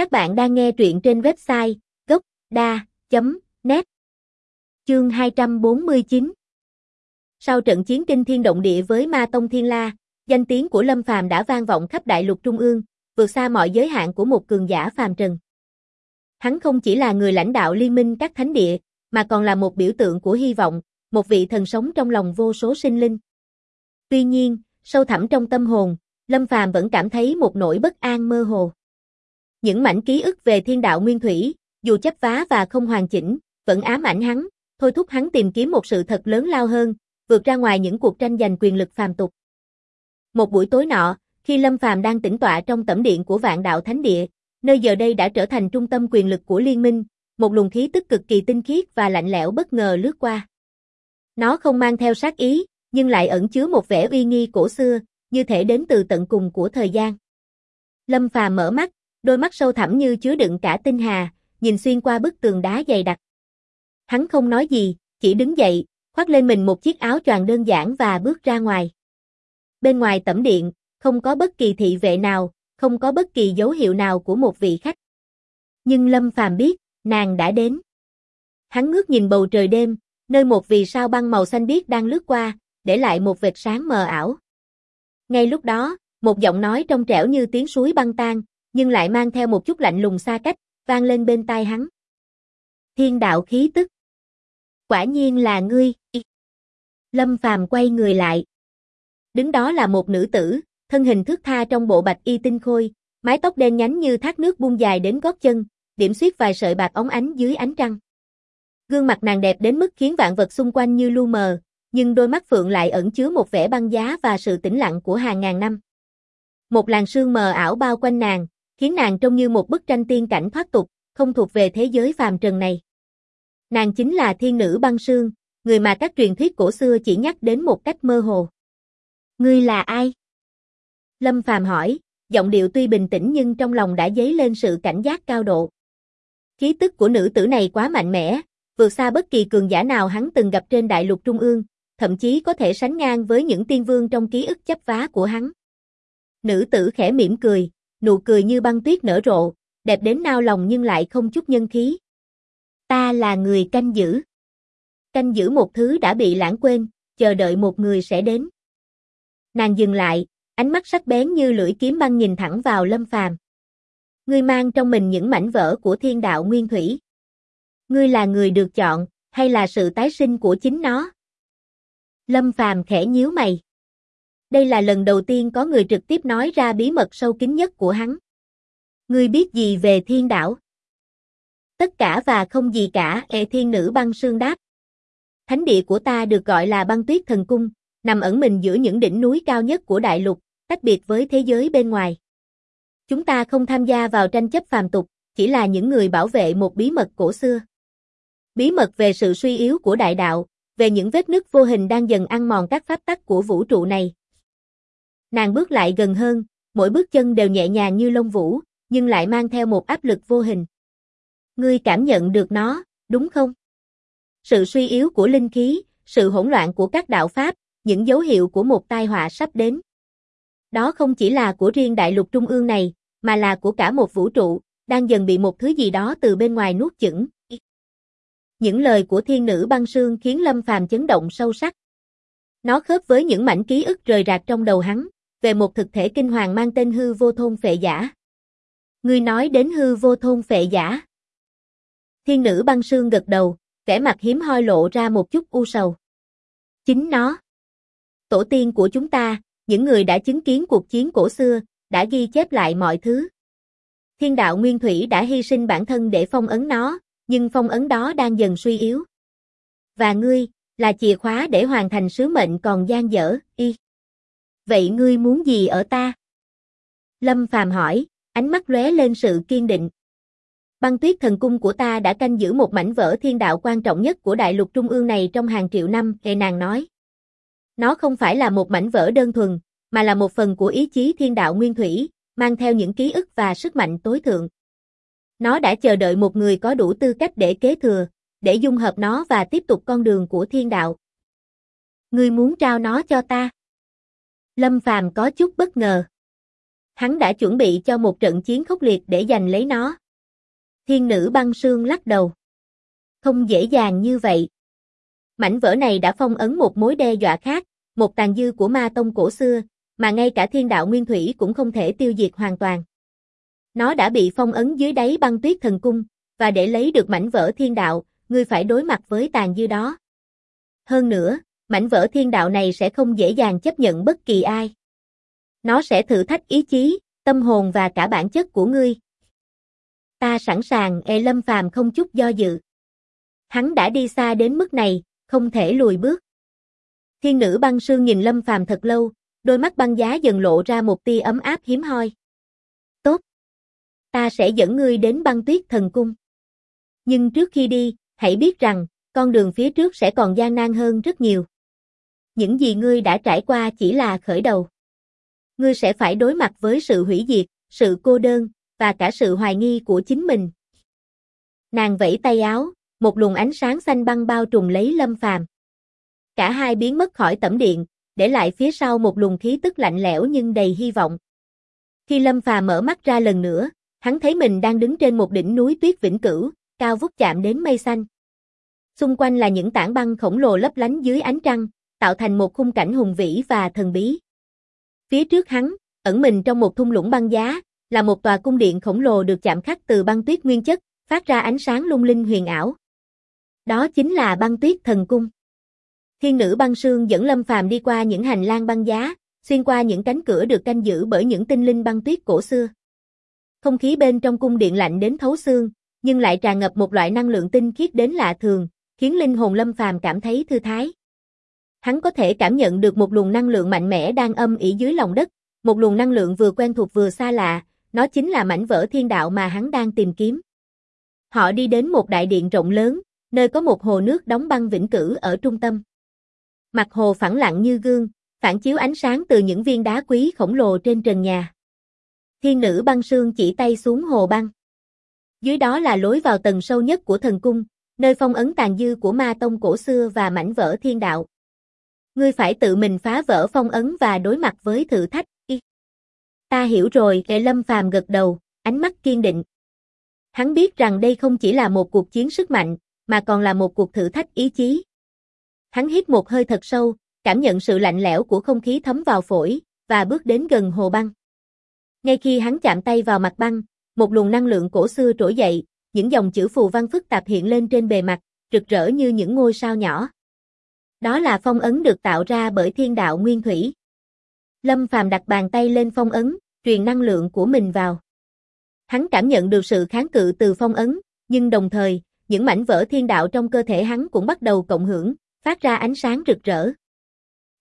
Các bạn đang nghe truyện trên website gốc.da.net Chương 249 Sau trận chiến kinh thiên động địa với Ma Tông Thiên La, danh tiếng của Lâm Phàm đã vang vọng khắp đại lục trung ương, vượt xa mọi giới hạn của một cường giả phàm trần. Hắn không chỉ là người lãnh đạo liên minh các thánh địa, mà còn là một biểu tượng của hy vọng, một vị thần sống trong lòng vô số sinh linh. Tuy nhiên, sâu thẳm trong tâm hồn, Lâm Phàm vẫn cảm thấy một nỗi bất an mơ hồ. Những mảnh ký ức về thiên đạo nguyên thủy, dù chấp vá và không hoàn chỉnh, vẫn ám ảnh hắn, thôi thúc hắn tìm kiếm một sự thật lớn lao hơn, vượt ra ngoài những cuộc tranh giành quyền lực phàm tục. Một buổi tối nọ, khi Lâm Phàm đang tĩnh tọa trong tẩm điện của Vạn Đạo Thánh Địa, nơi giờ đây đã trở thành trung tâm quyền lực của liên minh, một luồng khí tức cực kỳ tinh khiết và lạnh lẽo bất ngờ lướt qua. Nó không mang theo sát ý, nhưng lại ẩn chứa một vẻ uy nghi cổ xưa, như thể đến từ tận cùng của thời gian. Lâm Phàm mở mắt, đôi mắt sâu thẳm như chứa đựng cả tinh hà, nhìn xuyên qua bức tường đá dày đặc. Hắn không nói gì, chỉ đứng dậy, khoác lên mình một chiếc áo choàng đơn giản và bước ra ngoài. Bên ngoài tẩm điện, không có bất kỳ thị vệ nào, không có bất kỳ dấu hiệu nào của một vị khách. Nhưng Lâm Phàm biết, nàng đã đến. Hắn ngước nhìn bầu trời đêm, nơi một vì sao băng màu xanh biếc đang lướt qua, để lại một vệt sáng mờ ảo. Ngay lúc đó, một giọng nói trong trẻo như tiếng suối băng tan, nhưng lại mang theo một chút lạnh lùng xa cách, vang lên bên tai hắn. Thiên đạo khí tức. Quả nhiên là ngươi. Lâm Phàm quay người lại. Đứng đó là một nữ tử, thân hình thước tha trong bộ bạch y tinh khôi, mái tóc đen nhánh như thác nước buông dài đến gót chân, điểm xuyết vài sợi bạc óng ánh dưới ánh trăng. Gương mặt nàng đẹp đến mức khiến vạn vật xung quanh như lu mờ, nhưng đôi mắt phượng lại ẩn chứa một vẻ băng giá và sự tĩnh lặng của hàng ngàn năm. Một làn sương mờ ảo bao quanh nàng, khiến nàng trông như một bức tranh tiên cảnh thoát tục, không thuộc về thế giới phàm trần này. Nàng chính là thiên nữ băng sương, người mà các truyền thuyết cổ xưa chỉ nhắc đến một cách mơ hồ. Ngươi là ai? Lâm Phàm hỏi, giọng điệu tuy bình tĩnh nhưng trong lòng đã dấy lên sự cảnh giác cao độ. Khí tức của nữ tử này quá mạnh mẽ, vượt xa bất kỳ cường giả nào hắn từng gặp trên đại lục trung ương, thậm chí có thể sánh ngang với những tiên vương trong ký ức chấp vá của hắn. Nữ tử khẽ mỉm cười, nụ cười như băng tuyết nở rộ, đẹp đến nao lòng nhưng lại không chút nhân khí. Ta là người canh giữ. Canh giữ một thứ đã bị lãng quên, chờ đợi một người sẽ đến. Nàng dừng lại, ánh mắt sắc bén như lưỡi kiếm băng nhìn thẳng vào Lâm Phàm. Ngươi mang trong mình những mảnh vỡ của thiên đạo nguyên thủy. Ngươi là người được chọn, hay là sự tái sinh của chính nó? Lâm Phàm khẽ nhíu mày. Đây là lần đầu tiên có người trực tiếp nói ra bí mật sâu kín nhất của hắn. Ngươi biết gì về thiên đảo? Tất cả và không gì cả, E thiên nữ băng sương đáp. Thánh địa của ta được gọi là băng tuyết thần cung, nằm ẩn mình giữa những đỉnh núi cao nhất của đại lục, tách biệt với thế giới bên ngoài. Chúng ta không tham gia vào tranh chấp phàm tục, chỉ là những người bảo vệ một bí mật cổ xưa. Bí mật về sự suy yếu của đại đạo, về những vết nứt vô hình đang dần ăn mòn các pháp tắc của vũ trụ này. Nàng bước lại gần hơn, mỗi bước chân đều nhẹ nhàng như lông vũ, nhưng lại mang theo một áp lực vô hình. Ngươi cảm nhận được nó, đúng không? Sự suy yếu của linh khí, sự hỗn loạn của các đạo pháp, những dấu hiệu của một tai họa sắp đến. Đó không chỉ là của riêng đại lục trung ương này, mà là của cả một vũ trụ, đang dần bị một thứ gì đó từ bên ngoài nuốt chửng. Những lời của thiên nữ băng sương khiến Lâm Phàm chấn động sâu sắc. Nó khớp với những mảnh ký ức rời rạc trong đầu hắn, về một thực thể kinh hoàng mang tên hư vô thôn phệ giả. Ngươi nói đến hư vô thôn phệ giả. Thiên nữ băng sương gật đầu, vẻ mặt hiếm hoi lộ ra một chút u sầu. Chính nó. Tổ tiên của chúng ta, những người đã chứng kiến cuộc chiến cổ xưa, đã ghi chép lại mọi thứ. Thiên đạo Nguyên Thủy đã hy sinh bản thân để phong ấn nó, nhưng phong ấn đó đang dần suy yếu. Và ngươi, là chìa khóa để hoàn thành sứ mệnh còn gian dở, y. Vậy ngươi muốn gì ở ta? Lâm Phàm hỏi, ánh mắt lóe lên sự kiên định. Băng tuyết thần cung của ta đã canh giữ một mảnh vỡ thiên đạo quan trọng nhất của đại lục trung ương này trong hàng triệu năm, hề nàng nói. Nó không phải là một mảnh vỡ đơn thuần, mà là một phần của ý chí thiên đạo nguyên thủy, mang theo những ký ức và sức mạnh tối thượng. Nó đã chờ đợi một người có đủ tư cách để kế thừa, để dung hợp nó và tiếp tục con đường của thiên đạo. Ngươi muốn trao nó cho ta? Lâm Phàm có chút bất ngờ. Hắn đã chuẩn bị cho một trận chiến khốc liệt để giành lấy nó. Thiên nữ băng sương lắc đầu. Không dễ dàng như vậy. Mảnh vỡ này đã phong ấn một mối đe dọa khác, một tàn dư của ma tông cổ xưa, mà ngay cả thiên đạo nguyên thủy cũng không thể tiêu diệt hoàn toàn. Nó đã bị phong ấn dưới đáy băng tuyết thần cung, và để lấy được mảnh vỡ thiên đạo, ngươi phải đối mặt với tàn dư đó. Hơn nữa, mảnh vỡ thiên đạo này sẽ không dễ dàng chấp nhận bất kỳ ai. Nó sẽ thử thách ý chí, tâm hồn và cả bản chất của ngươi. Ta sẵn sàng, e lâm phàm không chút do dự. Hắn đã đi xa đến mức này, không thể lùi bước. Thiên nữ băng sương nhìn lâm phàm thật lâu, đôi mắt băng giá dần lộ ra một tia ấm áp hiếm hoi. Tốt. Ta sẽ dẫn ngươi đến băng tuyết thần cung. Nhưng trước khi đi, hãy biết rằng, con đường phía trước sẽ còn gian nan hơn rất nhiều. Những gì ngươi đã trải qua chỉ là khởi đầu. Ngươi sẽ phải đối mặt với sự hủy diệt, sự cô đơn, và cả sự hoài nghi của chính mình. Nàng vẫy tay áo, một luồng ánh sáng xanh băng bao trùm lấy Lâm Phàm. Cả hai biến mất khỏi tẩm điện, để lại phía sau một luồng khí tức lạnh lẽo nhưng đầy hy vọng. Khi Lâm Phàm mở mắt ra lần nữa, hắn thấy mình đang đứng trên một đỉnh núi tuyết vĩnh cửu, cao vút chạm đến mây xanh. Xung quanh là những tảng băng khổng lồ lấp lánh dưới ánh trăng, tạo thành một khung cảnh hùng vĩ và thần bí. Phía trước hắn, ẩn mình trong một thung lũng băng giá, là một tòa cung điện khổng lồ được chạm khắc từ băng tuyết nguyên chất, phát ra ánh sáng lung linh huyền ảo. Đó chính là băng tuyết thần cung. Thiên nữ băng sương dẫn Lâm Phàm đi qua những hành lang băng giá, xuyên qua những cánh cửa được canh giữ bởi những tinh linh băng tuyết cổ xưa. Không khí bên trong cung điện lạnh đến thấu xương, nhưng lại tràn ngập một loại năng lượng tinh khiết đến lạ thường, khiến linh hồn Lâm Phàm cảm thấy thư thái. Hắn có thể cảm nhận được một luồng năng lượng mạnh mẽ đang âm ỉ dưới lòng đất, một luồng năng lượng vừa quen thuộc vừa xa lạ, nó chính là mảnh vỡ thiên đạo mà hắn đang tìm kiếm. Họ đi đến một đại điện rộng lớn, nơi có một hồ nước đóng băng vĩnh cửu ở trung tâm. Mặt hồ phẳng lặng như gương, phản chiếu ánh sáng từ những viên đá quý khổng lồ trên trần nhà. Thiên nữ băng sương chỉ tay xuống hồ băng. Dưới đó là lối vào tầng sâu nhất của thần cung, nơi phong ấn tàn dư của ma tông cổ xưa và mảnh vỡ thiên đạo. Ngươi phải tự mình phá vỡ phong ấn và đối mặt với thử thách. Y. Ta hiểu rồi, Kệ Lâm Phàm gật đầu, ánh mắt kiên định. Hắn biết rằng đây không chỉ là một cuộc chiến sức mạnh, mà còn là một cuộc thử thách ý chí. Hắn hít một hơi thật sâu, cảm nhận sự lạnh lẽo của không khí thấm vào phổi, và bước đến gần hồ băng. Ngay khi hắn chạm tay vào mặt băng, một luồng năng lượng cổ xưa trỗi dậy, những dòng chữ phù văn phức tạp hiện lên trên bề mặt, rực rỡ như những ngôi sao nhỏ. Đó là phong ấn được tạo ra bởi thiên đạo nguyên thủy. Lâm Phàm đặt bàn tay lên phong ấn, truyền năng lượng của mình vào. Hắn cảm nhận được sự kháng cự từ phong ấn, nhưng đồng thời, những mảnh vỡ thiên đạo trong cơ thể hắn cũng bắt đầu cộng hưởng, phát ra ánh sáng rực rỡ.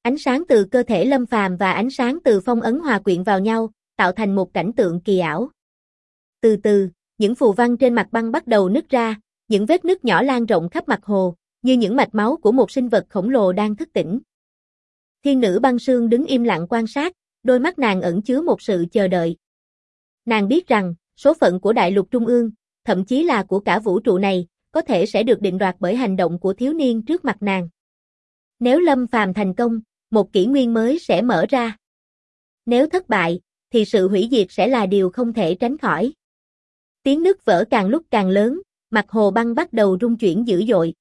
Ánh sáng từ cơ thể Lâm Phàm và ánh sáng từ phong ấn hòa quyện vào nhau, tạo thành một cảnh tượng kỳ ảo. Từ từ, những phù văn trên mặt băng bắt đầu nứt ra, những vết nứt nhỏ lan rộng khắp mặt hồ, như những mạch máu của một sinh vật khổng lồ đang thức tỉnh. Thiên nữ băng sương đứng im lặng quan sát, đôi mắt nàng ẩn chứa một sự chờ đợi. Nàng biết rằng, số phận của đại lục trung ương, thậm chí là của cả vũ trụ này, có thể sẽ được định đoạt bởi hành động của thiếu niên trước mặt nàng. Nếu Lâm Phàm thành công, một kỷ nguyên mới sẽ mở ra. Nếu thất bại, thì sự hủy diệt sẽ là điều không thể tránh khỏi. Tiếng nước vỡ càng lúc càng lớn, mặt hồ băng bắt đầu rung chuyển dữ dội.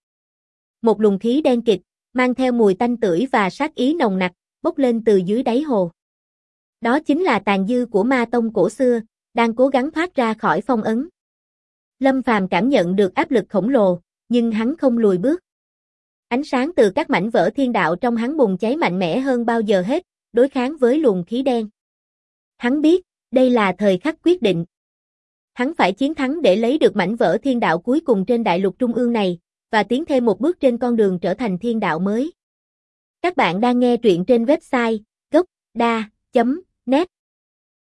Một luồng khí đen kịch, mang theo mùi tanh tưởi và sát ý nồng nặc, bốc lên từ dưới đáy hồ. Đó chính là tàn dư của ma tông cổ xưa, đang cố gắng thoát ra khỏi phong ấn. Lâm Phàm cảm nhận được áp lực khổng lồ, nhưng hắn không lùi bước. Ánh sáng từ các mảnh vỡ thiên đạo trong hắn bùng cháy mạnh mẽ hơn bao giờ hết, đối kháng với luồng khí đen. Hắn biết, đây là thời khắc quyết định. Hắn phải chiến thắng để lấy được mảnh vỡ thiên đạo cuối cùng trên đại lục trung ương này, và tiến thêm một bước trên con đường trở thành thiên đạo mới. Các bạn đang nghe truyện trên website gocda.net